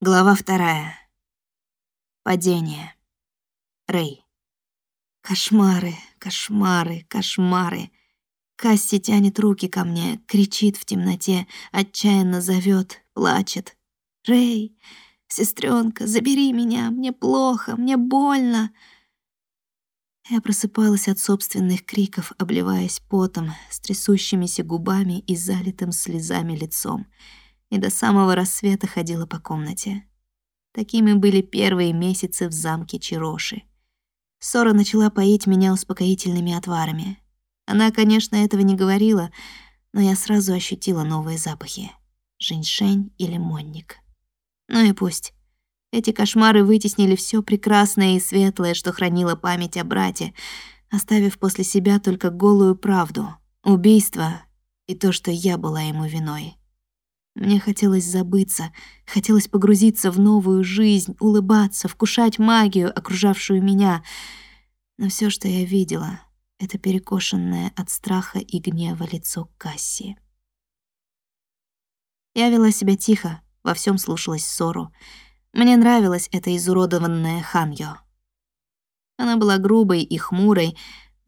Глава вторая. Падение. Рэй. Кошмары, кошмары, кошмары. Касси тянет руки ко мне, кричит в темноте, отчаянно зовет, плачет. «Рэй, сестренка, забери меня, мне плохо, мне больно!» Я просыпалась от собственных криков, обливаясь потом, с трясущимися губами и залитым слезами лицом — и до самого рассвета ходила по комнате. Такими были первые месяцы в замке Чироши. Сора начала поить меня успокоительными отварами. Она, конечно, этого не говорила, но я сразу ощутила новые запахи — женьшень и лимонник. Ну и пусть. Эти кошмары вытеснили все прекрасное и светлое, что хранило память о брате, оставив после себя только голую правду, убийство и то, что я была ему виной. Мне хотелось забыться, хотелось погрузиться в новую жизнь, улыбаться, вкушать магию, окружавшую меня. Но все, что я видела, — это перекошенное от страха и гнева лицо Касси. Я вела себя тихо, во всем слушалась ссору. Мне нравилась эта изуродованная Ханьо. Она была грубой и хмурой,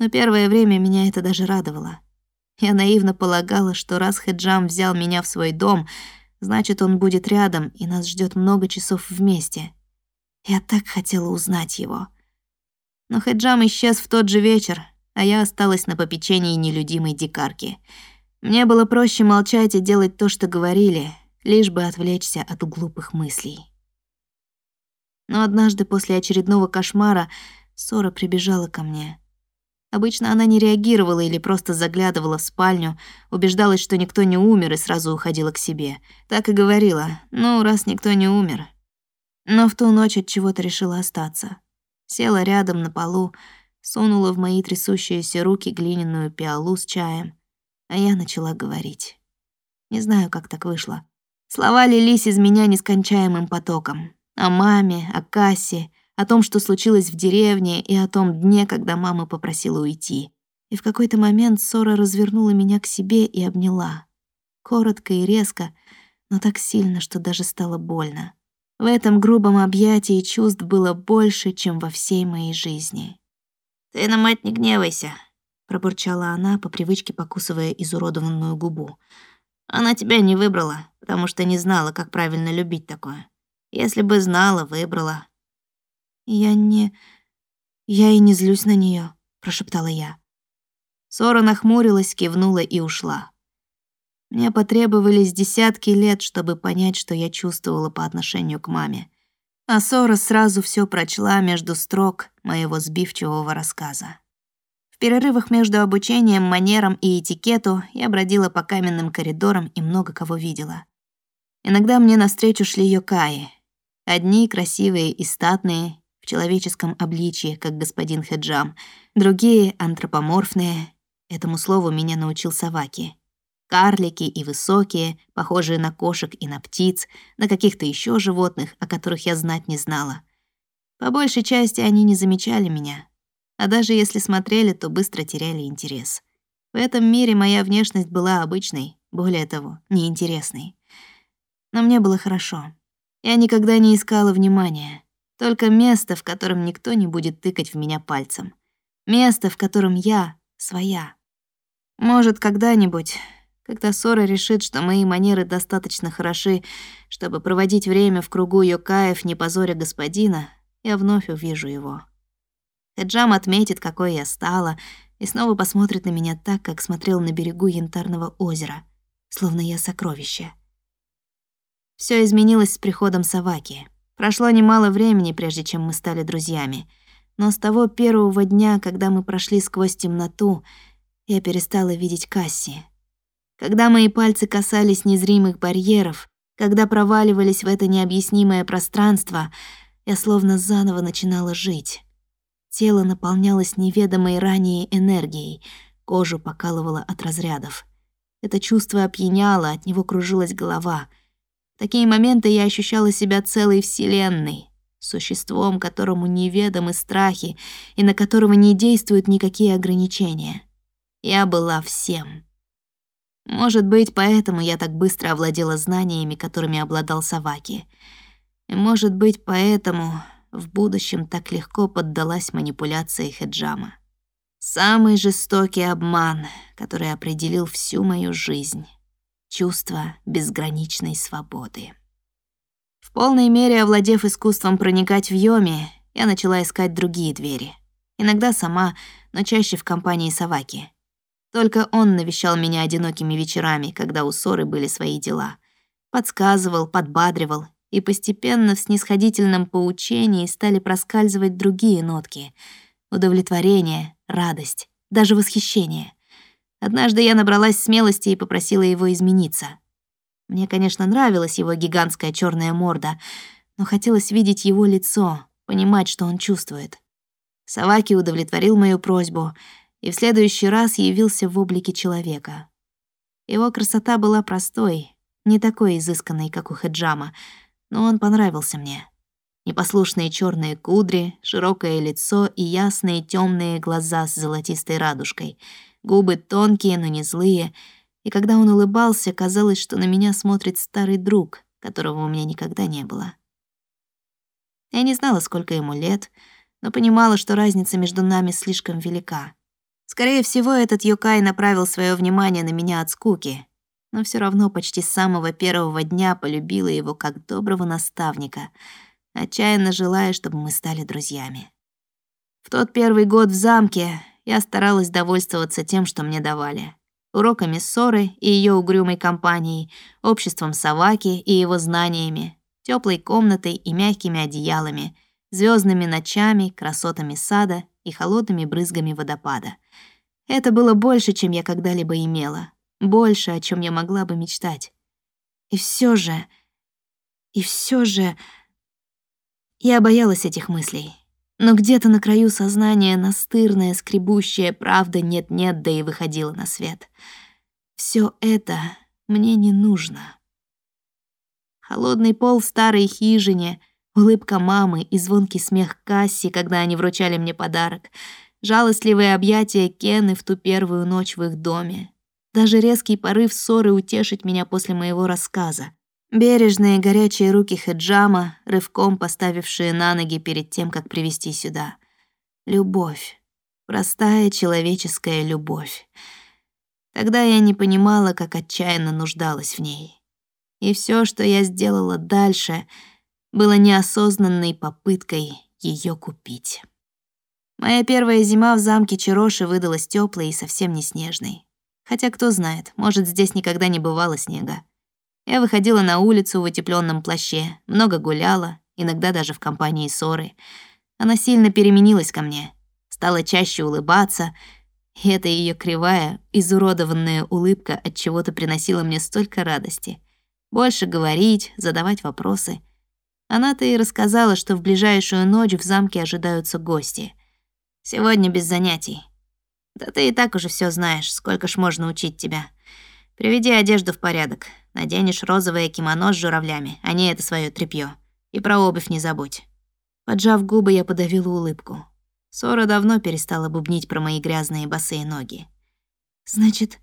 но первое время меня это даже радовало. Я наивно полагала, что раз Хеджам взял меня в свой дом, значит, он будет рядом, и нас ждет много часов вместе. Я так хотела узнать его. Но Хеджам исчез в тот же вечер, а я осталась на попечении нелюдимой дикарки. Мне было проще молчать и делать то, что говорили, лишь бы отвлечься от глупых мыслей. Но однажды после очередного кошмара Сора прибежала ко мне. Обычно она не реагировала или просто заглядывала в спальню, убеждалась, что никто не умер и сразу уходила к себе. Так и говорила, ну, раз никто не умер. Но в ту ночь от чего-то решила остаться. Села рядом на полу, сунула в мои трясущиеся руки глиняную пиалу с чаем, а я начала говорить. Не знаю, как так вышло. Слова лились из меня нескончаемым потоком. О маме, о Кассе, о том, что случилось в деревне, и о том дне, когда мама попросила уйти. И в какой-то момент Сора развернула меня к себе и обняла. Коротко и резко, но так сильно, что даже стало больно. В этом грубом объятии чувств было больше, чем во всей моей жизни. «Ты на мать не гневайся», — пробурчала она, по привычке покусывая изуродованную губу. «Она тебя не выбрала, потому что не знала, как правильно любить такое. Если бы знала, выбрала, «Я не... я и не злюсь на нее, прошептала я. Сора нахмурилась, кивнула и ушла. Мне потребовались десятки лет, чтобы понять, что я чувствовала по отношению к маме. А Сора сразу все прочла между строк моего сбивчивого рассказа. В перерывах между обучением, манерам и этикету я бродила по каменным коридорам и много кого видела. Иногда мне навстречу шли йокаи. Одни красивые и статные, человеческом обличье, как господин Хеджам, другие — антропоморфные. Этому слову меня научил Саваки. Карлики и высокие, похожие на кошек и на птиц, на каких-то еще животных, о которых я знать не знала. По большей части они не замечали меня, а даже если смотрели, то быстро теряли интерес. В этом мире моя внешность была обычной, более того, неинтересной. Но мне было хорошо. Я никогда не искала внимания. Только место, в котором никто не будет тыкать в меня пальцем. Место, в котором я своя. Может, когда-нибудь, когда Сора решит, что мои манеры достаточно хороши, чтобы проводить время в кругу Йокаев, не позоря господина, я вновь увижу его. Эджам отметит, какой я стала, и снова посмотрит на меня так, как смотрел на берегу Янтарного озера, словно я сокровище. Все изменилось с приходом Саваки. Прошло немало времени, прежде чем мы стали друзьями. Но с того первого дня, когда мы прошли сквозь темноту, я перестала видеть Касси. Когда мои пальцы касались незримых барьеров, когда проваливались в это необъяснимое пространство, я словно заново начинала жить. Тело наполнялось неведомой ранее энергией, кожу покалывало от разрядов. Это чувство опьяняло, от него кружилась голова — такие моменты я ощущала себя целой вселенной, существом, которому неведомы страхи и на которого не действуют никакие ограничения. Я была всем. Может быть, поэтому я так быстро овладела знаниями, которыми обладал Саваки. И, может быть, поэтому в будущем так легко поддалась манипуляции Хеджама. Самый жестокий обман, который определил всю мою жизнь. Чувство безграничной свободы. В полной мере овладев искусством проникать в Йоми, я начала искать другие двери. Иногда сама, но чаще в компании Саваки. Только он навещал меня одинокими вечерами, когда у Соры были свои дела. Подсказывал, подбадривал, и постепенно в снисходительном поучении стали проскальзывать другие нотки — удовлетворение, радость, даже восхищение. Однажды я набралась смелости и попросила его измениться. Мне, конечно, нравилась его гигантская черная морда, но хотелось видеть его лицо, понимать, что он чувствует. Саваки удовлетворил мою просьбу и в следующий раз явился в облике человека. Его красота была простой, не такой изысканной, как у Хеджама, но он понравился мне. Непослушные черные кудри, широкое лицо и ясные темные глаза с золотистой радужкой, губы тонкие, но не злые — и когда он улыбался, казалось, что на меня смотрит старый друг, которого у меня никогда не было. Я не знала, сколько ему лет, но понимала, что разница между нами слишком велика. Скорее всего, этот Юкай направил свое внимание на меня от скуки, но все равно почти с самого первого дня полюбила его как доброго наставника, отчаянно желая, чтобы мы стали друзьями. В тот первый год в замке я старалась довольствоваться тем, что мне давали уроками ссоры и ее угрюмой компанией, обществом Саваки и его знаниями, теплой комнатой и мягкими одеялами, звездными ночами, красотами сада и холодными брызгами водопада. Это было больше, чем я когда-либо имела, больше, о чем я могла бы мечтать. И все же... И все же... Я боялась этих мыслей. Но где-то на краю сознания настырная, скребущая правда нет-нет, да и выходила на свет. Все это мне не нужно. Холодный пол старой хижине, улыбка мамы и звонкий смех Касси, когда они вручали мне подарок, жалостливые объятия Кены в ту первую ночь в их доме, даже резкий порыв ссоры утешить меня после моего рассказа. Бережные горячие руки Хеджама, рывком поставившие на ноги перед тем, как привести сюда. Любовь. Простая человеческая любовь. Тогда я не понимала, как отчаянно нуждалась в ней. И все, что я сделала дальше, было неосознанной попыткой ее купить. Моя первая зима в замке Чироши выдалась теплой и совсем не снежной. Хотя, кто знает, может, здесь никогда не бывало снега. Я выходила на улицу в утепленном плаще, много гуляла, иногда даже в компании ссоры. Она сильно переменилась ко мне, стала чаще улыбаться, и эта ее кривая, изуродованная улыбка от чего-то приносила мне столько радости. Больше говорить, задавать вопросы. Она-то и рассказала, что в ближайшую ночь в замке ожидаются гости. Сегодня без занятий. Да ты и так уже все знаешь, сколько ж можно учить тебя. Приведи одежду в порядок. Наденешь розовое кимоно с журавлями, а не это свое тряпье. И про обувь не забудь». Поджав губы, я подавила улыбку. Сора давно перестала бубнить про мои грязные босые ноги. «Значит,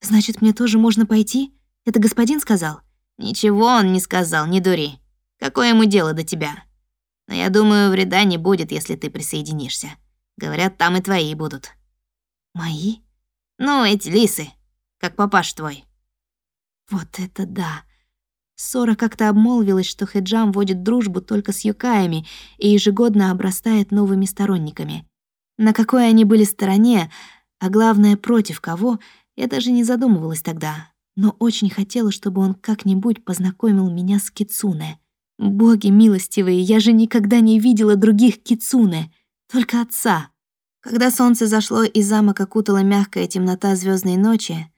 значит, мне тоже можно пойти? Это господин сказал?» «Ничего он не сказал, не дури. Какое ему дело до тебя? Но я думаю, вреда не будет, если ты присоединишься. Говорят, там и твои будут». «Мои?» «Ну, эти лисы как папаш твой». Вот это да! Сора как-то обмолвилась, что Хеджам водит дружбу только с юкаями и ежегодно обрастает новыми сторонниками. На какой они были стороне, а главное, против кого, я даже не задумывалась тогда, но очень хотела, чтобы он как-нибудь познакомил меня с Кицуне. Боги милостивые, я же никогда не видела других Кицуне, только отца. Когда солнце зашло и замок окутала мягкая темнота звездной ночи,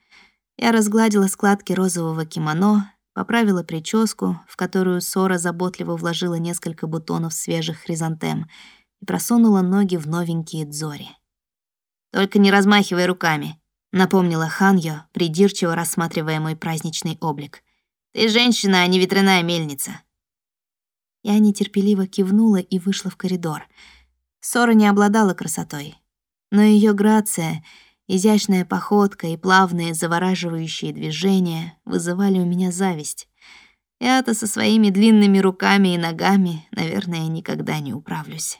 я разгладила складки розового кимоно, поправила прическу, в которую Сора заботливо вложила несколько бутонов свежих хризантем, и просунула ноги в новенькие дзори. «Только не размахивай руками», — напомнила Ханьо, придирчиво рассматривая мой праздничный облик. «Ты женщина, а не ветряная мельница». Я нетерпеливо кивнула и вышла в коридор. Сора не обладала красотой, но ее грация — Изящная походка и плавные завораживающие движения вызывали у меня зависть. Я-то со своими длинными руками и ногами, наверное, никогда не управлюсь.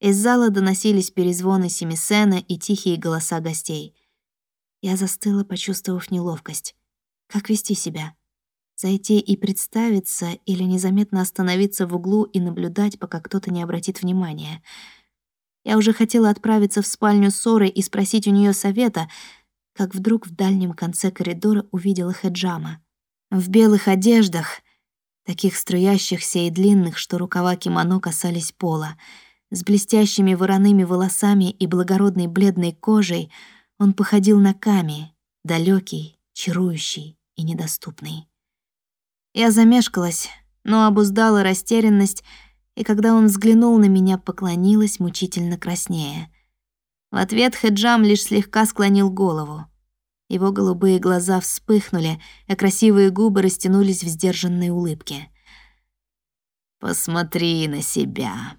Из зала доносились перезвоны семисена и тихие голоса гостей. Я застыла, почувствовав неловкость. Как вести себя? Зайти и представиться или незаметно остановиться в углу и наблюдать, пока кто-то не обратит внимания. Я уже хотела отправиться в спальню Соры и спросить у нее совета, как вдруг в дальнем конце коридора увидела Хеджама. В белых одеждах, таких струящихся и длинных, что рукава кимоно касались пола — с блестящими вороными волосами и благородной бледной кожей он походил на Ками, далекий, чарующий и недоступный. Я замешкалась, но обуздала растерянность, и когда он взглянул на меня, поклонилась мучительно краснее. В ответ Хеджам лишь слегка склонил голову. Его голубые глаза вспыхнули, а красивые губы растянулись в сдержанной улыбке. «Посмотри на себя»,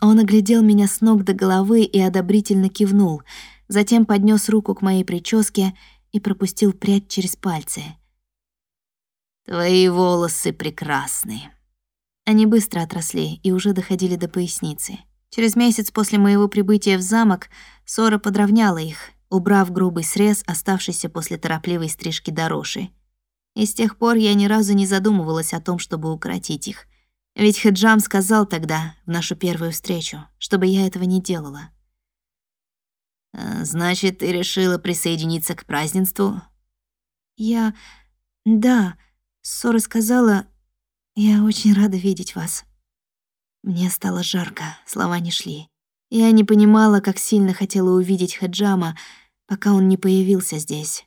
он оглядел меня с ног до головы и одобрительно кивнул, затем поднес руку к моей прическе и пропустил прядь через пальцы. «Твои волосы прекрасны». Они быстро отросли и уже доходили до поясницы. Через месяц после моего прибытия в замок Сора подровняла их, убрав грубый срез, оставшийся после торопливой стрижки Дороши. И с тех пор я ни разу не задумывалась о том, чтобы укоротить их — ведь Хеджам сказал тогда, в нашу первую встречу, чтобы я этого не делала. «А, «Значит, ты решила присоединиться к празднеству?» «Я... да, Сора сказала, я очень рада видеть вас». Мне стало жарко, слова не шли. Я не понимала, как сильно хотела увидеть Хаджама, пока он не появился здесь.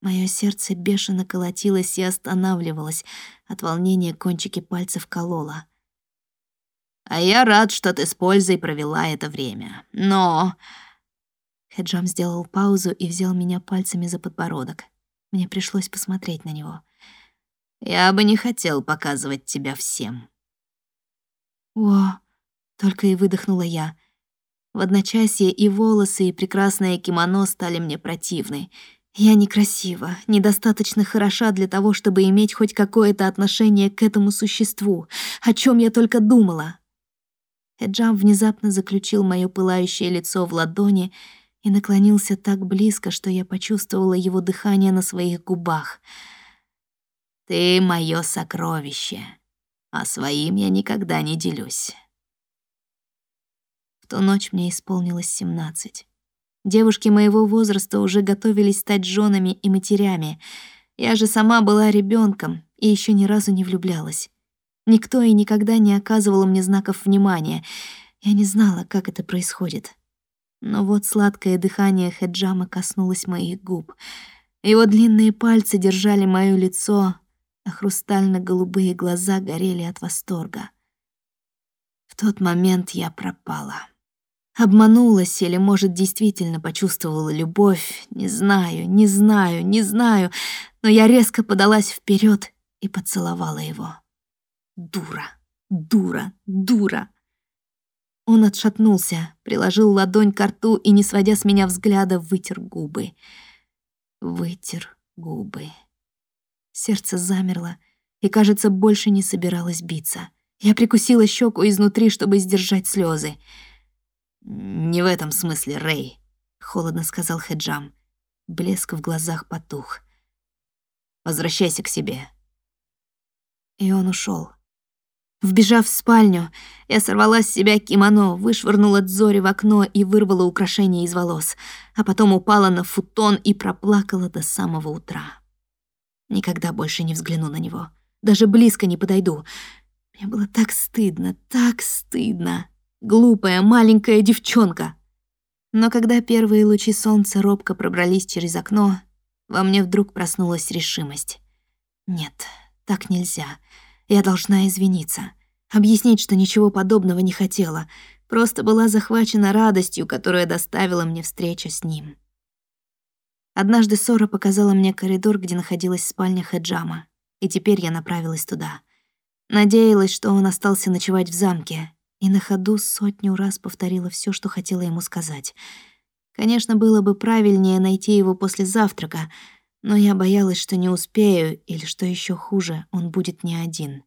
Моё сердце бешено колотилось и останавливалось. От волнения кончики пальцев кололо. «А я рад, что ты с пользой провела это время. Но...» Хеджам сделал паузу и взял меня пальцами за подбородок. Мне пришлось посмотреть на него. «Я бы не хотел показывать тебя всем». «О!» — только и выдохнула я. В одночасье и волосы, и прекрасное кимоно стали мне противны — я некрасива, недостаточно хороша для того, чтобы иметь хоть какое-то отношение к этому существу, о чем я только думала. Эджам внезапно заключил моё пылающее лицо в ладони и наклонился так близко, что я почувствовала его дыхание на своих губах. «Ты моё сокровище, а своим я никогда не делюсь». В ту ночь мне исполнилось семнадцать. Девушки моего возраста уже готовились стать женами и матерями. Я же сама была ребенком и еще ни разу не влюблялась. Никто и никогда не оказывал мне знаков внимания. Я не знала, как это происходит. Но вот сладкое дыхание Хеджама коснулось моих губ. Его длинные пальцы держали моё лицо, а хрустально-голубые глаза горели от восторга. В тот момент я пропала. Обманулась или, может, действительно почувствовала любовь, не знаю, не знаю, не знаю, но я резко подалась вперед и поцеловала его. Дура, дура, дура. Он отшатнулся, приложил ладонь к рту и, не сводя с меня взгляда, вытер губы. Вытер губы. Сердце замерло и, кажется, больше не собиралось биться. Я прикусила щеку изнутри, чтобы сдержать слезы. «Не в этом смысле, Рэй», — холодно сказал Хеджам. Блеск в глазах потух. «Возвращайся к себе». И он ушел. Вбежав в спальню, я сорвала с себя кимоно, вышвырнула Дзори в окно и вырвала украшение из волос, а потом упала на футон и проплакала до самого утра. Никогда больше не взгляну на него, даже близко не подойду. Мне было так стыдно, так стыдно глупая маленькая девчонка. Но когда первые лучи солнца робко пробрались через окно, во мне вдруг проснулась решимость. Нет, так нельзя. Я должна извиниться. Объяснить, что ничего подобного не хотела. Просто была захвачена радостью, которую доставила мне встреча с ним. Однажды Сора показала мне коридор, где находилась спальня Хеджама, и теперь я направилась туда. Надеялась, что он остался ночевать в замке, и на ходу сотню раз повторила все, что хотела ему сказать. Конечно, было бы правильнее найти его после завтрака, но я боялась, что не успею, или, что еще хуже, он будет не один.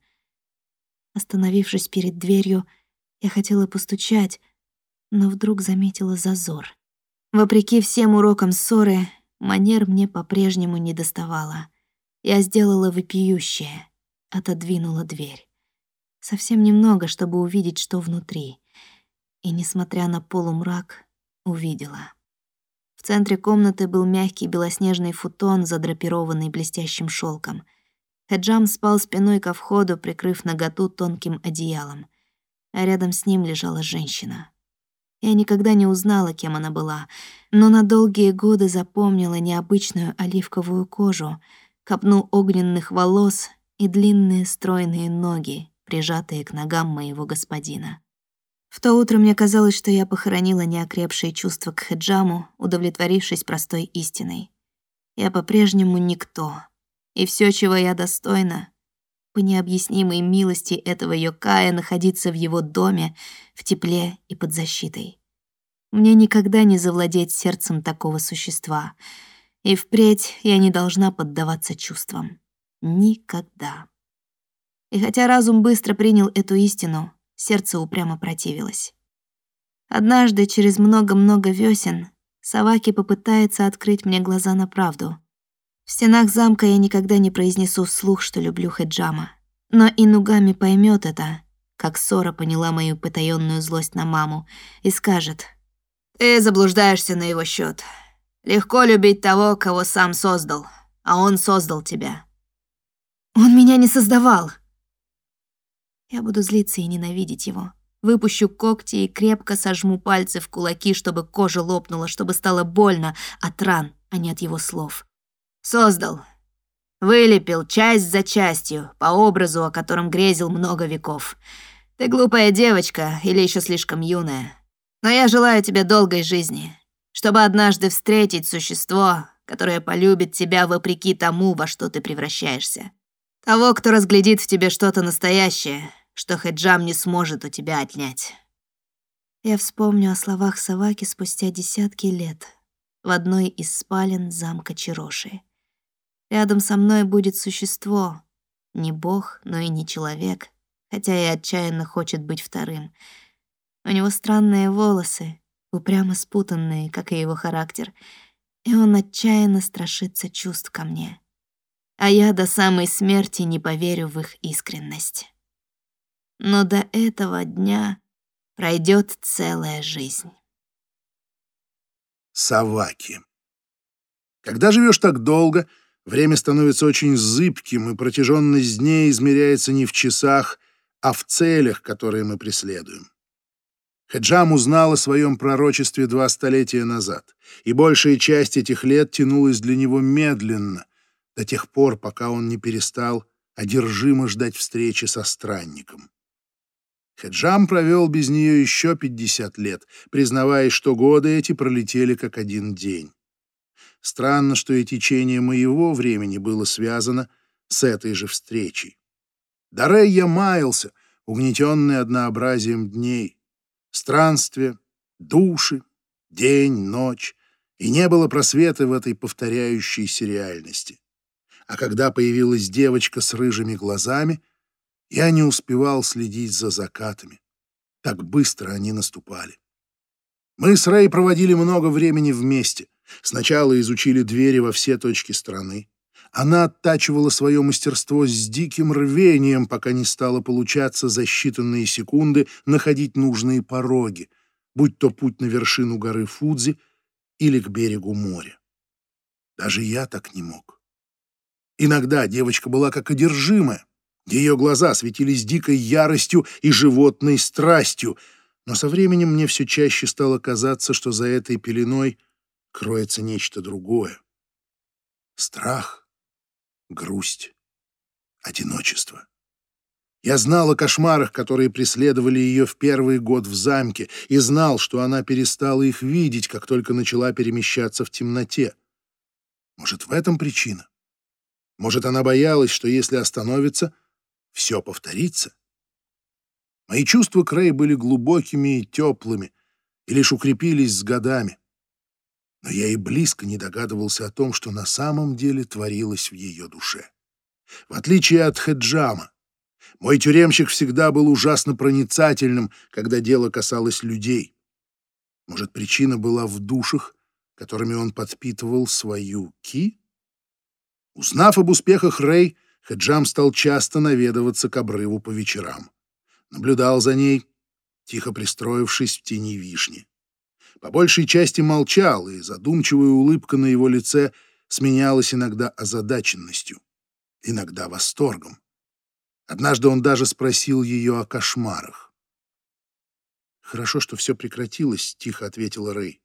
Остановившись перед дверью, я хотела постучать, но вдруг заметила зазор. Вопреки всем урокам ссоры, манер мне по-прежнему не доставало. Я сделала вопиющее, отодвинула дверь. Совсем немного, чтобы увидеть, что внутри. И, несмотря на полумрак, увидела. В центре комнаты был мягкий белоснежный футон, задрапированный блестящим шелком. Хеджам спал спиной ко входу, прикрыв наготу тонким одеялом. А рядом с ним лежала женщина. Я никогда не узнала, кем она была, но на долгие годы запомнила необычную оливковую кожу, копну огненных волос и длинные стройные ноги, прижатые к ногам моего господина. В то утро мне казалось, что я похоронила неокрепшие чувства к Хеджаму, удовлетворившись простой истиной. Я по-прежнему никто, и все, чего я достойна, по необъяснимой милости этого Йокая находиться в его доме, в тепле и под защитой. Мне никогда не завладеть сердцем такого существа, и впредь я не должна поддаваться чувствам. Никогда. И хотя разум быстро принял эту истину, сердце упрямо противилось. Однажды, через много-много весен, Саваки попытается открыть мне глаза на правду. В стенах замка я никогда не произнесу вслух, что люблю Хеджама. Но Инугами поймет это, как Сора поняла мою потаённую злость на маму, и скажет, «Ты заблуждаешься на его счет. Легко любить того, кого сам создал, а он создал тебя». «Он меня не создавал», я буду злиться и ненавидеть его. Выпущу когти и крепко сожму пальцы в кулаки, чтобы кожа лопнула, чтобы стало больно от ран, а не от его слов. Создал. Вылепил часть за частью, по образу, о котором грезил много веков. Ты глупая девочка или еще слишком юная. Но я желаю тебе долгой жизни, чтобы однажды встретить существо, которое полюбит тебя вопреки тому, во что ты превращаешься. Того, кто разглядит в тебе что-то настоящее, что Хеджам не сможет у тебя отнять. Я вспомню о словах Саваки спустя десятки лет в одной из спален замка Чироши. Рядом со мной будет существо, не бог, но и не человек, хотя и отчаянно хочет быть вторым. У него странные волосы, упрямо спутанные, как и его характер, и он отчаянно страшится чувств ко мне а я до самой смерти не поверю в их искренность. Но до этого дня пройдет целая жизнь. Саваки. Когда живешь так долго, время становится очень зыбким, и протяженность дней измеряется не в часах, а в целях, которые мы преследуем. Хеджам узнал о своем пророчестве два столетия назад, и большая часть этих лет тянулась для него медленно, до тех пор, пока он не перестал одержимо ждать встречи со странником. Хеджам провел без нее еще 50 лет, признавая, что годы эти пролетели как один день. Странно, что и течение моего времени было связано с этой же встречей. Дарей я маялся, угнетенный однообразием дней. Странствия, души, день, ночь, и не было просвета в этой повторяющейся реальности а когда появилась девочка с рыжими глазами, я не успевал следить за закатами. Так быстро они наступали. Мы с Рэй проводили много времени вместе. Сначала изучили двери во все точки страны. Она оттачивала свое мастерство с диким рвением, пока не стало получаться за считанные секунды находить нужные пороги, будь то путь на вершину горы Фудзи или к берегу моря. Даже я так не мог. Иногда девочка была как одержимая. Ее глаза светились дикой яростью и животной страстью, но со временем мне все чаще стало казаться, что за этой пеленой кроется нечто другое. Страх, грусть, одиночество. Я знал о кошмарах, которые преследовали ее в первый год в замке, и знал, что она перестала их видеть, как только начала перемещаться в темноте. Может, в этом причина? Может, она боялась, что если остановится, все повторится? Мои чувства к Рэй были глубокими и теплыми, и лишь укрепились с годами. Но я и близко не догадывался о том, что на самом деле творилось в ее душе. В отличие от Хеджама, мой тюремщик всегда был ужасно проницательным, когда дело касалось людей. Может, причина была в душах, которыми он подпитывал свою ки? Узнав об успехах Рэй, Хеджам стал часто наведываться к обрыву по вечерам. Наблюдал за ней, тихо пристроившись в тени вишни. По большей части молчал, и задумчивая улыбка на его лице сменялась иногда озадаченностью, иногда восторгом. Однажды он даже спросил ее о кошмарах. «Хорошо, что все прекратилось», — тихо ответила Рэй.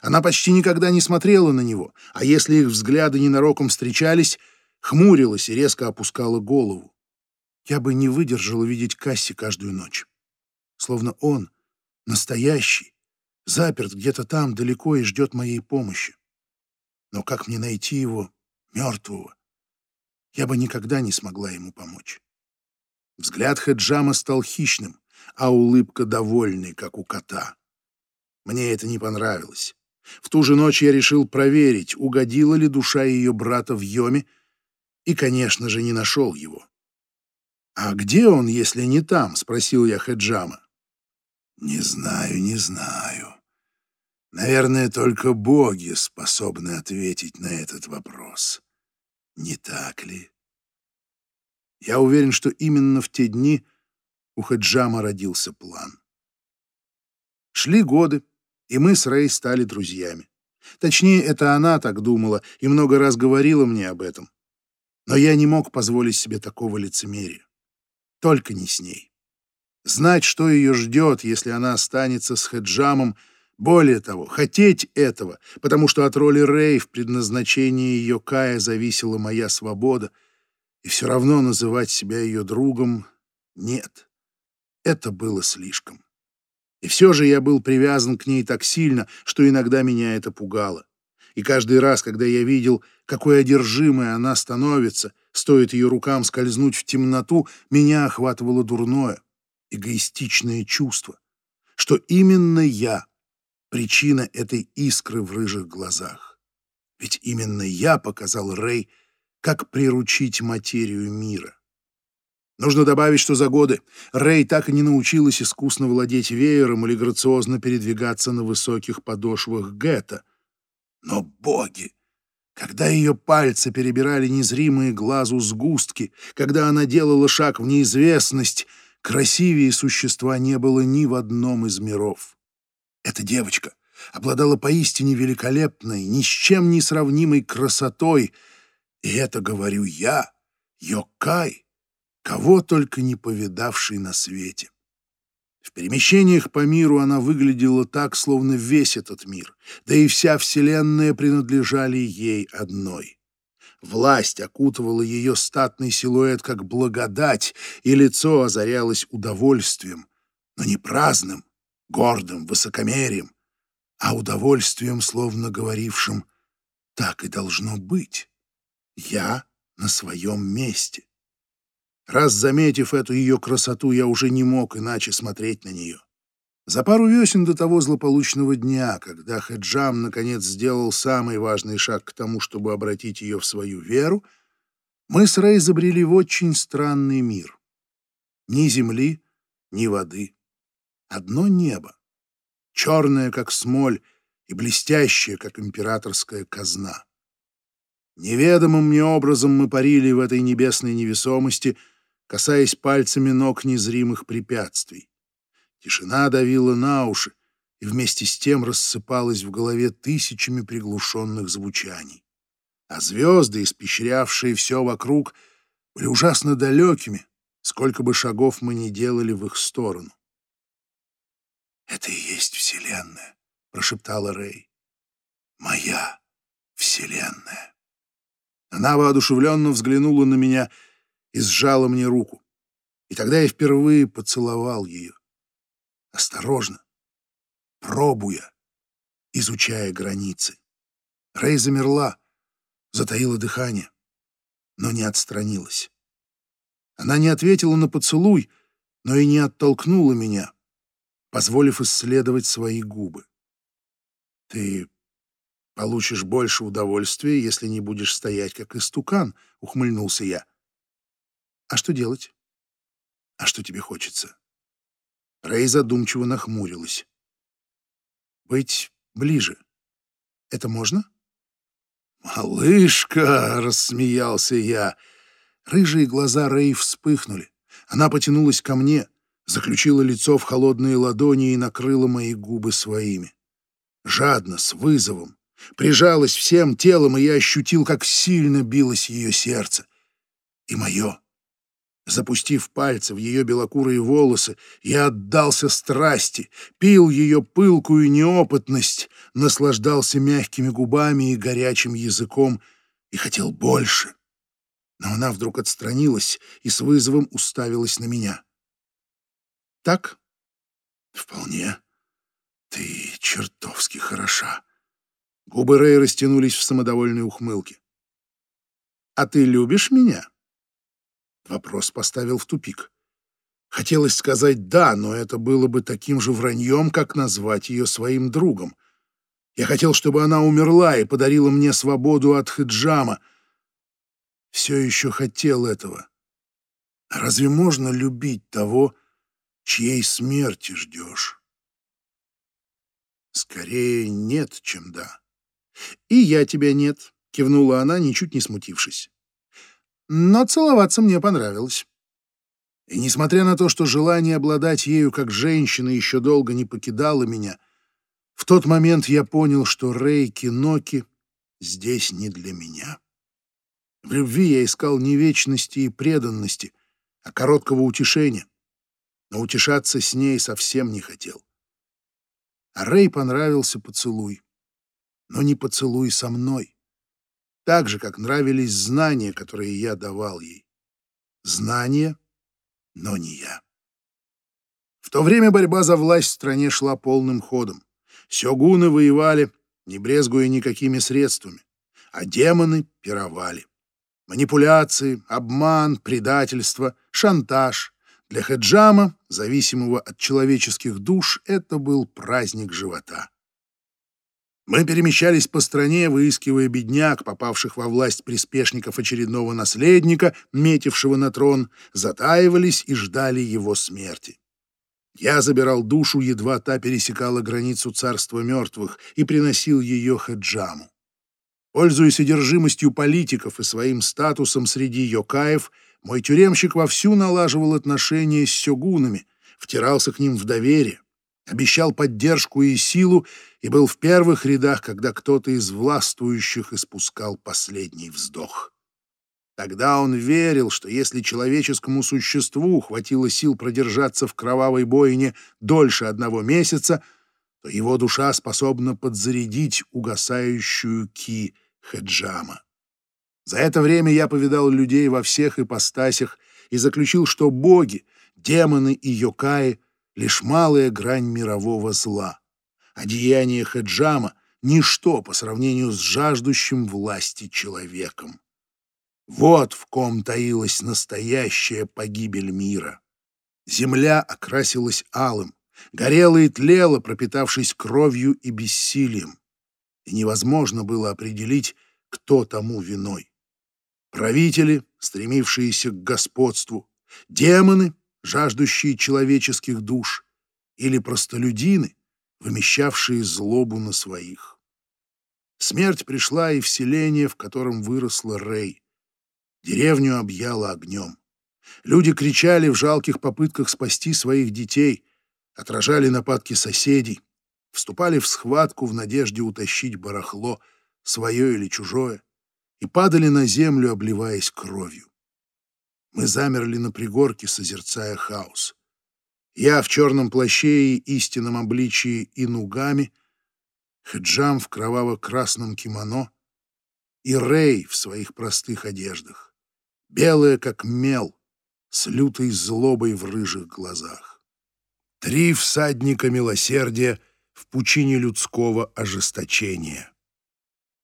Она почти никогда не смотрела на него, а если их взгляды ненароком встречались, хмурилась и резко опускала голову. Я бы не выдержала видеть Касси каждую ночь. Словно он, настоящий, заперт где-то там далеко и ждет моей помощи. Но как мне найти его, мертвого? Я бы никогда не смогла ему помочь. Взгляд Хеджама стал хищным, а улыбка довольной, как у кота. Мне это не понравилось. В ту же ночь я решил проверить, угодила ли душа ее брата в Йоме, и, конечно же, не нашел его. «А где он, если не там?» — спросил я Хеджама. «Не знаю, не знаю. Наверное, только боги способны ответить на этот вопрос. Не так ли?» Я уверен, что именно в те дни у Хеджама родился план. Шли годы, и мы с Рэй стали друзьями. Точнее, это она так думала и много раз говорила мне об этом. Но я не мог позволить себе такого лицемерия. Только не с ней. Знать, что ее ждет, если она останется с Хеджамом, более того, хотеть этого, потому что от роли Рэй в предназначении ее Кая зависела моя свобода, и все равно называть себя ее другом — нет. Это было слишком. И все же я был привязан к ней так сильно, что иногда меня это пугало. И каждый раз, когда я видел, какой одержимой она становится, стоит ее рукам скользнуть в темноту, меня охватывало дурное, эгоистичное чувство, что именно я — причина этой искры в рыжих глазах. Ведь именно я показал Рэй, как приручить материю мира. Нужно добавить, что за годы Рэй так и не научилась искусно владеть веером или грациозно передвигаться на высоких подошвах Гетта. Но боги! Когда ее пальцы перебирали незримые глазу сгустки, когда она делала шаг в неизвестность, красивее существа не было ни в одном из миров. Эта девочка обладала поистине великолепной, ни с чем не сравнимой красотой, и это говорю я, Йокай, кого только не повидавший на свете. В перемещениях по миру она выглядела так, словно весь этот мир, да и вся Вселенная принадлежали ей одной. Власть окутывала ее статный силуэт как благодать, и лицо озарялось удовольствием, но не праздным, гордым, высокомерием, а удовольствием, словно говорившим «так и должно быть, я на своем месте». Раз заметив эту ее красоту, я уже не мог иначе смотреть на нее. За пару весен до того злополучного дня, когда Хеджам наконец сделал самый важный шаг к тому, чтобы обратить ее в свою веру, мы с Рэй забрели в очень странный мир. Ни земли, ни воды. Одно небо. Черное, как смоль, и блестящее, как императорская казна. Неведомым мне образом мы парили в этой небесной невесомости — касаясь пальцами ног незримых препятствий. Тишина давила на уши и вместе с тем рассыпалась в голове тысячами приглушенных звучаний. А звезды, испещрявшие все вокруг, были ужасно далекими, сколько бы шагов мы ни делали в их сторону. «Это и есть Вселенная», — прошептала Рэй. «Моя Вселенная». Она воодушевленно взглянула на меня — и сжала мне руку. И тогда я впервые поцеловал ее. Осторожно, пробуя, изучая границы. Рэй замерла, затаила дыхание, но не отстранилась. Она не ответила на поцелуй, но и не оттолкнула меня, позволив исследовать свои губы. «Ты Получишь больше удовольствия, если не будешь стоять, как истукан, — ухмыльнулся я. А что делать? А что тебе хочется? Рэй задумчиво нахмурилась. Быть ближе. Это можно? «Малышка!» — рассмеялся я. Рыжие глаза Рэй вспыхнули. Она потянулась ко мне, заключила лицо в холодные ладони и накрыла мои губы своими. Жадно, с вызовом. Прижалась всем телом, и я ощутил, как сильно билось ее сердце. И мое. Запустив пальцы в ее белокурые волосы, я отдался страсти, пил ее пылкую неопытность, наслаждался мягкими губами и горячим языком и хотел больше. Но она вдруг отстранилась и с вызовом уставилась на меня. «Так?» «Вполне. Ты чертовски хороша». Губы Рэя растянулись в самодовольной ухмылке. «А ты любишь меня?» Вопрос поставил в тупик. Хотелось сказать «да», но это было бы таким же враньем, как назвать ее своим другом. Я хотел, чтобы она умерла и подарила мне свободу от хиджама. Все еще хотел этого. разве можно любить того, чьей смерти ждешь? Скорее нет, чем да. «И я тебя нет», — кивнула она, ничуть не смутившись но целоваться мне понравилось. И несмотря на то, что желание обладать ею как женщиной еще долго не покидало меня, в тот момент я понял, что Рейки Ноки здесь не для меня. В любви я искал не вечности и преданности, а короткого утешения, но утешаться с ней совсем не хотел. А Рей понравился поцелуй, но не поцелуй со мной так же, как нравились знания, которые я давал ей. Знания, но не я. В то время борьба за власть в стране шла полным ходом. Сёгуны воевали, не брезгуя никакими средствами, а демоны пировали. Манипуляции, обман, предательство, шантаж. Для Хеджама, зависимого от человеческих душ, это был праздник живота. Мы перемещались по стране, выискивая бедняк, попавших во власть приспешников очередного наследника, метившего на трон, затаивались и ждали его смерти. Я забирал душу, едва та пересекала границу царства мертвых, и приносил ее Хаджаму. Пользуясь одержимостью политиков и своим статусом среди йокаев, мой тюремщик вовсю налаживал отношения с сёгунами, втирался к ним в доверие, обещал поддержку и силу и был в первых рядах, когда кто-то из властвующих испускал последний вздох. Тогда он верил, что если человеческому существу хватило сил продержаться в кровавой бойне дольше одного месяца, то его душа способна подзарядить угасающую ки Хеджама. За это время я повидал людей во всех ипостасях и заключил, что боги, демоны и йокаи — лишь малая грань мирового зла, а деяние Хаджама — ничто по сравнению с жаждущим власти человеком. Вот в ком таилась настоящая погибель мира. Земля окрасилась алым, горела и тлела, пропитавшись кровью и бессилием, и невозможно было определить, кто тому виной. Правители, стремившиеся к господству, демоны, жаждущие человеческих душ, или простолюдины, вымещавшие злобу на своих. Смерть пришла и в селение, в котором выросла Рэй. Деревню объяла огнем. Люди кричали в жалких попытках спасти своих детей, отражали нападки соседей, вступали в схватку в надежде утащить барахло, свое или чужое, и падали на землю, обливаясь кровью. Мы замерли на пригорке, созерцая хаос. Я в черном плаще и истинном обличии и нугами, Хеджам в кроваво-красном кимоно и Рэй в своих простых одеждах, белая как мел, с лютой злобой в рыжих глазах. Три всадника милосердия в пучине людского ожесточения.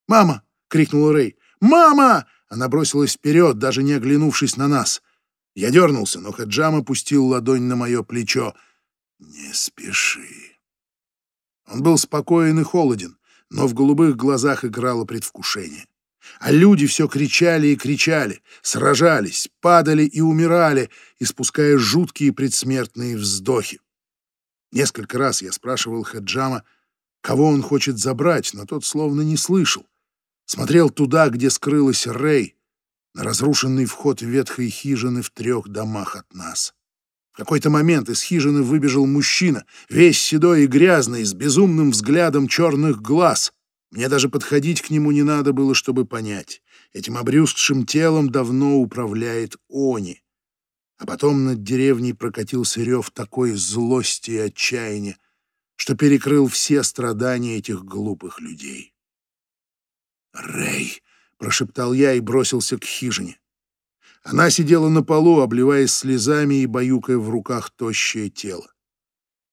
«Мама!» — крикнула Рэй. «Мама!» Она бросилась вперед, даже не оглянувшись на нас. Я дернулся, но Хаджам опустил ладонь на мое плечо. «Не спеши». Он был спокоен и холоден, но в голубых глазах играло предвкушение. А люди все кричали и кричали, сражались, падали и умирали, испуская жуткие предсмертные вздохи. Несколько раз я спрашивал Хаджама, кого он хочет забрать, но тот словно не слышал. Смотрел туда, где скрылась Рэй, на разрушенный вход ветхой хижины в трех домах от нас. В какой-то момент из хижины выбежал мужчина, весь седой и грязный, с безумным взглядом черных глаз. Мне даже подходить к нему не надо было, чтобы понять. Этим обрюзгшим телом давно управляет Они. А потом над деревней прокатился рев такой злости и отчаяния, что перекрыл все страдания этих глупых людей. «Рэй!» — прошептал я и бросился к хижине. Она сидела на полу, обливаясь слезами и баюкая в руках тощее тело.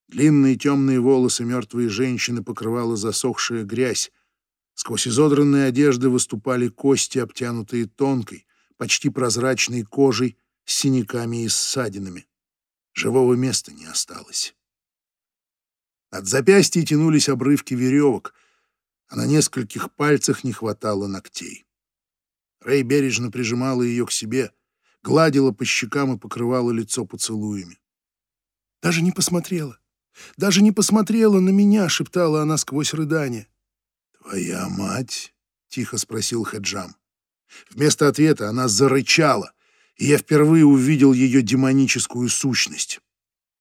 Длинные темные волосы мертвой женщины покрывала засохшая грязь. Сквозь изодранные одежды выступали кости, обтянутые тонкой, почти прозрачной кожей с синяками и ссадинами. Живого места не осталось. От запястья тянулись обрывки веревок, а на нескольких пальцах не хватало ногтей. Рэй бережно прижимала ее к себе, гладила по щекам и покрывала лицо поцелуями. «Даже не посмотрела, даже не посмотрела на меня», — шептала она сквозь рыдание. «Твоя мать?» — тихо спросил Хаджам. Вместо ответа она зарычала, и я впервые увидел ее демоническую сущность.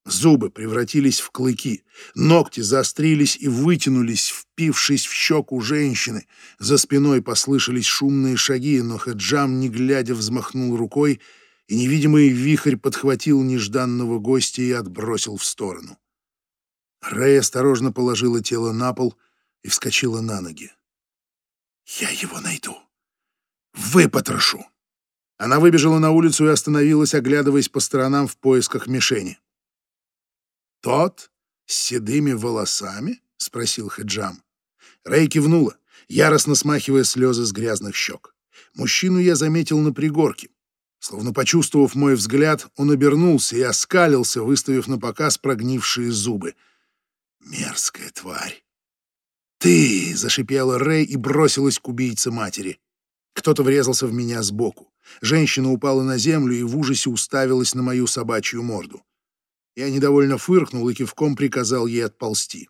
Зубы превратились в клыки, ногти заострились и вытянулись, впившись в щеку женщины. За спиной послышались шумные шаги, но Хаджам, не глядя, взмахнул рукой, и невидимый вихрь подхватил нежданного гостя и отбросил в сторону. Рэй осторожно положила тело на пол и вскочила на ноги. «Я его найду! Выпотрошу!» Она выбежала на улицу и остановилась, оглядываясь по сторонам в поисках мишени. «Тот с седыми волосами?» — спросил Хеджам. Рэй кивнула, яростно смахивая слезы с грязных щек. Мужчину я заметил на пригорке. Словно почувствовав мой взгляд, он обернулся и оскалился, выставив на показ прогнившие зубы. Мерзкая тварь. «Ты!» — зашипела Рэй и бросилась к убийце матери. Кто-то врезался в меня сбоку. Женщина упала на землю и в ужасе уставилась на мою собачью морду. Я недовольно фыркнул и кивком приказал ей отползти.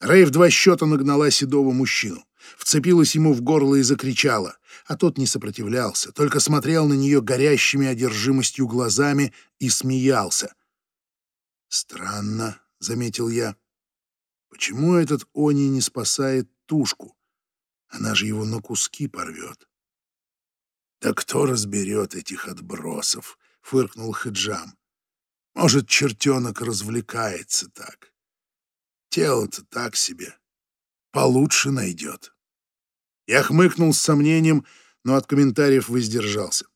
Рэй в два счета нагнала седого мужчину, вцепилась ему в горло и закричала, а тот не сопротивлялся, только смотрел на нее горящими одержимостью глазами и смеялся. «Странно», — заметил я, — «почему этот Они не спасает тушку? Она же его на куски порвет». «Да кто разберет этих отбросов?» — фыркнул Хиджам. Может, чертенок развлекается так. Тело-то так себе. Получше найдет. Я хмыкнул с сомнением, но от комментариев воздержался.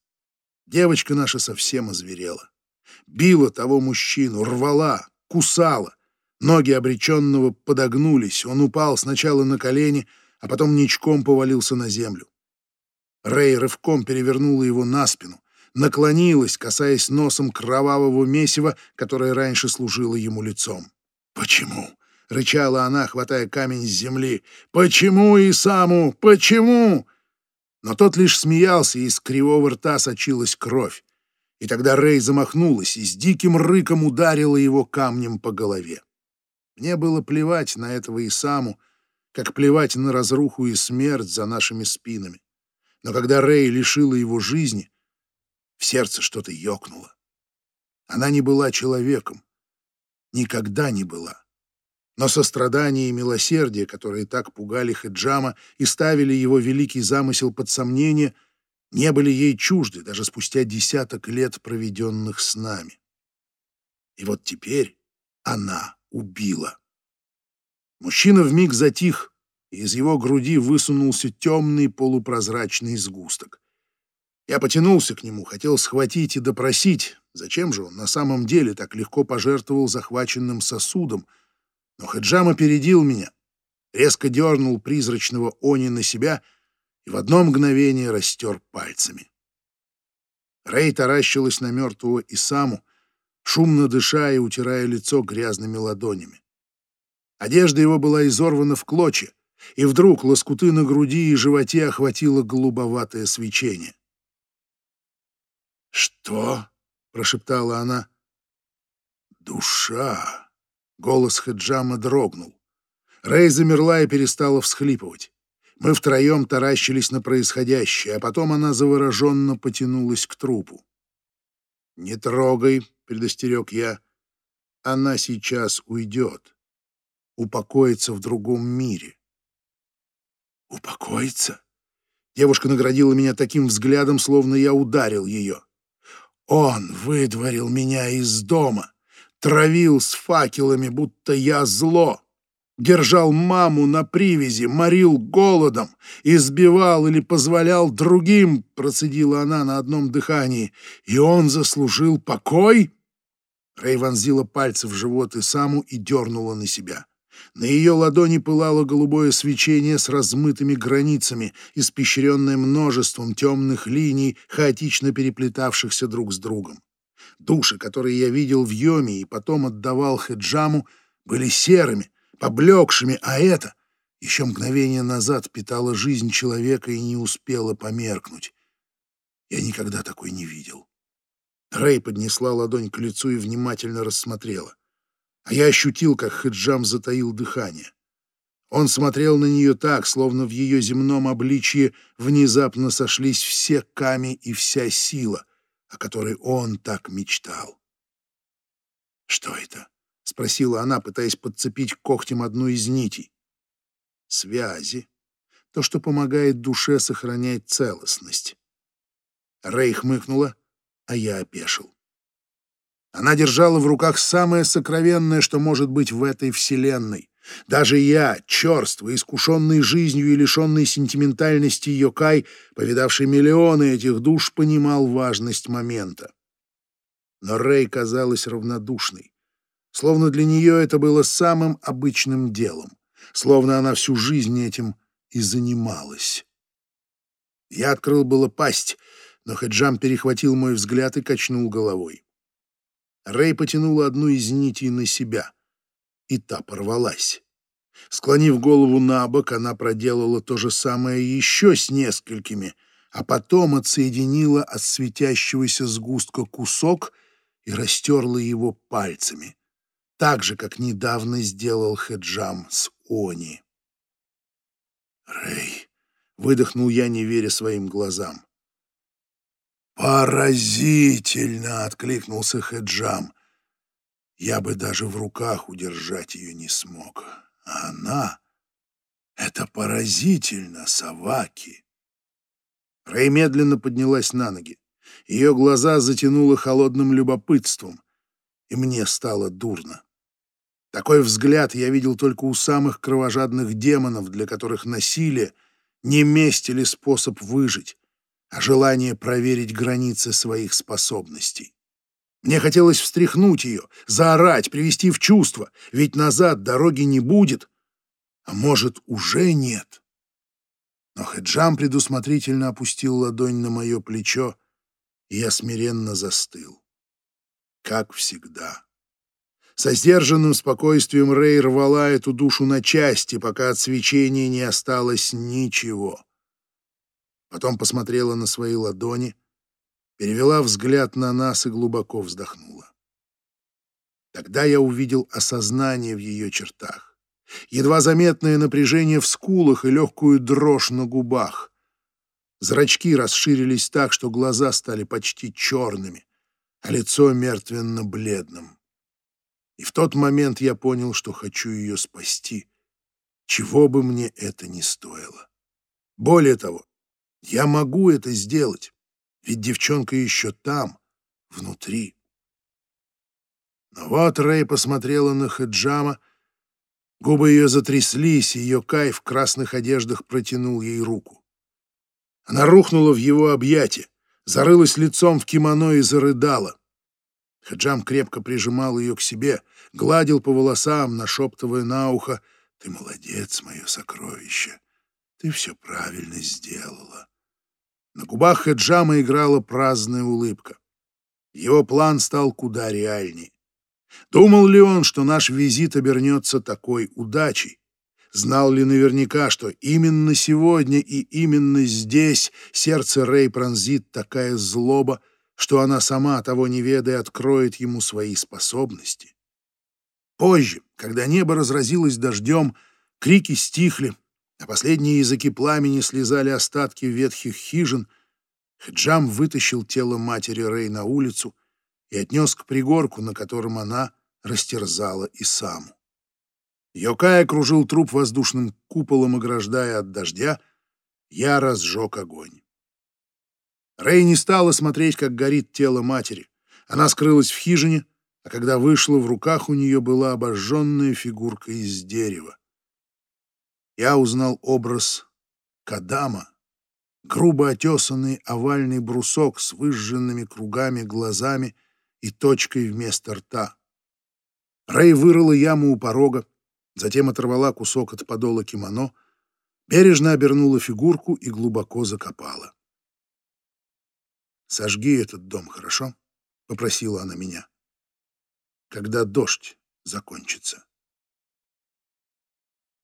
Девочка наша совсем озверела. Била того мужчину, рвала, кусала. Ноги обреченного подогнулись. Он упал сначала на колени, а потом ничком повалился на землю. Рэй рывком перевернула его на спину, наклонилась, касаясь носом кровавого месива, которое раньше служило ему лицом. «Почему?» — рычала она, хватая камень с земли. «Почему, Исаму? Почему?» Но тот лишь смеялся, и из кривого рта сочилась кровь. И тогда Рэй замахнулась и с диким рыком ударила его камнем по голове. Мне было плевать на этого Исаму, как плевать на разруху и смерть за нашими спинами. Но когда Рэй лишила его жизни, в сердце что-то ёкнуло. Она не была человеком. Никогда не была. Но сострадание и милосердие, которые так пугали Хеджама и ставили его великий замысел под сомнение, не были ей чужды даже спустя десяток лет, проведенных с нами. И вот теперь она убила. Мужчина вмиг затих, и из его груди высунулся темный полупрозрачный сгусток. Я потянулся к нему, хотел схватить и допросить, зачем же он на самом деле так легко пожертвовал захваченным сосудом. Но Хаджам опередил меня, резко дернул призрачного Они на себя и в одно мгновение растер пальцами. Рэй таращилась на мертвого Исаму, шумно дыша и утирая лицо грязными ладонями. Одежда его была изорвана в клочья, и вдруг лоскуты на груди и животе охватило голубоватое свечение. «Что?» — прошептала она. «Душа!» — голос Хаджама дрогнул. Рэй замерла и перестала всхлипывать. Мы втроем таращились на происходящее, а потом она завороженно потянулась к трупу. «Не трогай», — предостерег я. «Она сейчас уйдет. Упокоится в другом мире». «Упокоится?» Девушка наградила меня таким взглядом, словно я ударил ее. «Он выдворил меня из дома, травил с факелами, будто я зло» держал маму на привязи, морил голодом, избивал или позволял другим, процедила она на одном дыхании, и он заслужил покой? Рэй вонзила пальцы в живот и саму и дернула на себя. На ее ладони пылало голубое свечение с размытыми границами, испещренное множеством темных линий, хаотично переплетавшихся друг с другом. Души, которые я видел в Йоме и потом отдавал Хеджаму, были серыми, поблекшими, а это еще мгновение назад питало жизнь человека и не успела померкнуть. Я никогда такой не видел. Рэй поднесла ладонь к лицу и внимательно рассмотрела. А я ощутил, как Хеджам затаил дыхание. Он смотрел на нее так, словно в ее земном обличье внезапно сошлись все ками и вся сила, о которой он так мечтал. Что это? — спросила она, пытаясь подцепить когтем одну из нитей. «Связи. То, что помогает душе сохранять целостность». Рэй хмыкнула, а я опешил. Она держала в руках самое сокровенное, что может быть в этой вселенной. Даже я, черствый, искушенный жизнью и лишенный сентиментальности Йокай, повидавший миллионы этих душ, понимал важность момента. Но Рэй казалась равнодушной словно для нее это было самым обычным делом, словно она всю жизнь этим и занималась. Я открыл было пасть, но Хаджам перехватил мой взгляд и качнул головой. Рэй потянула одну из нитей на себя, и та порвалась. Склонив голову на бок, она проделала то же самое еще с несколькими, а потом отсоединила от светящегося сгустка кусок и растерла его пальцами так же, как недавно сделал Хеджам с Они. «Рэй!» — выдохнул я, не веря своим глазам. «Поразительно!» — откликнулся Хеджам. «Я бы даже в руках удержать ее не смог. А она... Это поразительно, Саваки!» Рэй медленно поднялась на ноги. Ее глаза затянуло холодным любопытством, и мне стало дурно. Такой взгляд я видел только у самых кровожадных демонов, для которых насилие не месть или способ выжить, а желание проверить границы своих способностей. Мне хотелось встряхнуть ее, заорать, привести в чувство, ведь назад дороги не будет, а может, уже нет. Но Хеджам предусмотрительно опустил ладонь на мое плечо, и я смиренно застыл. Как всегда. Со сдержанным спокойствием Рэй рвала эту душу на части, пока от свечения не осталось ничего. Потом посмотрела на свои ладони, перевела взгляд на нас и глубоко вздохнула. Тогда я увидел осознание в ее чертах, едва заметное напряжение в скулах и легкую дрожь на губах. Зрачки расширились так, что глаза стали почти черными, а лицо мертвенно-бледным. И в тот момент я понял, что хочу ее спасти, чего бы мне это ни стоило. Более того, я могу это сделать, ведь девчонка еще там, внутри. Но вот Рэй посмотрела на Хаджама, губы ее затряслись, и ее кайф в красных одеждах протянул ей руку. Она рухнула в его объятия, зарылась лицом в кимоно и зарыдала. Хаджам крепко прижимал ее к себе, гладил по волосам, нашептывая на ухо, «Ты молодец, мое сокровище, ты все правильно сделала». На губах Хаджама играла праздная улыбка. Его план стал куда реальнее. Думал ли он, что наш визит обернется такой удачей? Знал ли наверняка, что именно сегодня и именно здесь сердце Рэй пронзит такая злоба, что она сама, того не ведая, откроет ему свои способности? Позже, когда небо разразилось дождем, крики стихли, а последние языки пламени слезали остатки ветхих хижин, Хджам вытащил тело матери Рэй на улицу и отнес к пригорку, на котором она растерзала и саму. Йокай окружил труп воздушным куполом, ограждая от дождя, я разжег огонь. Рэй не стала смотреть, как горит тело матери. Она скрылась в хижине, а когда вышла, в руках у нее была обожженная фигурка из дерева. Я узнал образ Кадама, грубо отесанный овальный брусок с выжженными кругами глазами и точкой вместо рта. Рэй вырыла яму у порога, затем оторвала кусок от подола кимоно, бережно обернула фигурку и глубоко закопала. «Сожги этот дом, хорошо?» — попросила она меня. «Когда дождь закончится».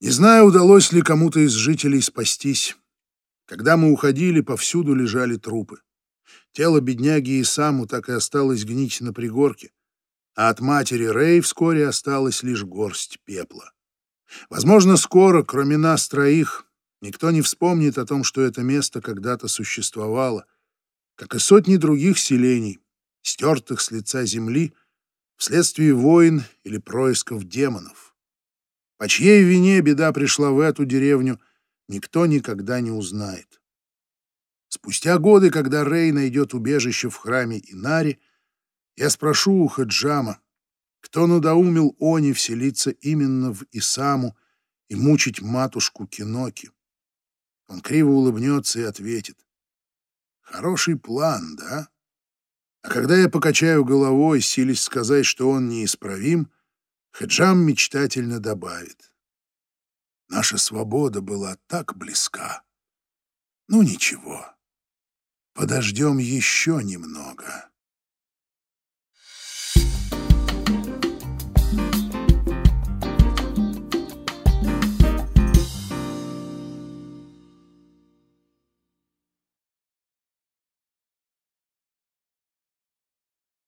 Не знаю, удалось ли кому-то из жителей спастись. Когда мы уходили, повсюду лежали трупы. Тело бедняги и саму так и осталось гнить на пригорке, а от матери Рэй вскоре осталась лишь горсть пепла. Возможно, скоро, кроме нас троих, никто не вспомнит о том, что это место когда-то существовало, как и сотни других селений, стертых с лица земли вследствие войн или происков демонов. По чьей вине беда пришла в эту деревню, никто никогда не узнает. Спустя годы, когда Рэй найдет убежище в храме Инари, я спрошу у Хаджама, кто надоумил Они вселиться именно в Исаму и мучить матушку Киноки. Он криво улыбнется и ответит. Хороший план, да? А когда я покачаю головой, силясь сказать, что он неисправим, Хаджам мечтательно добавит. Наша свобода была так близка. Ну ничего, подождем еще немного.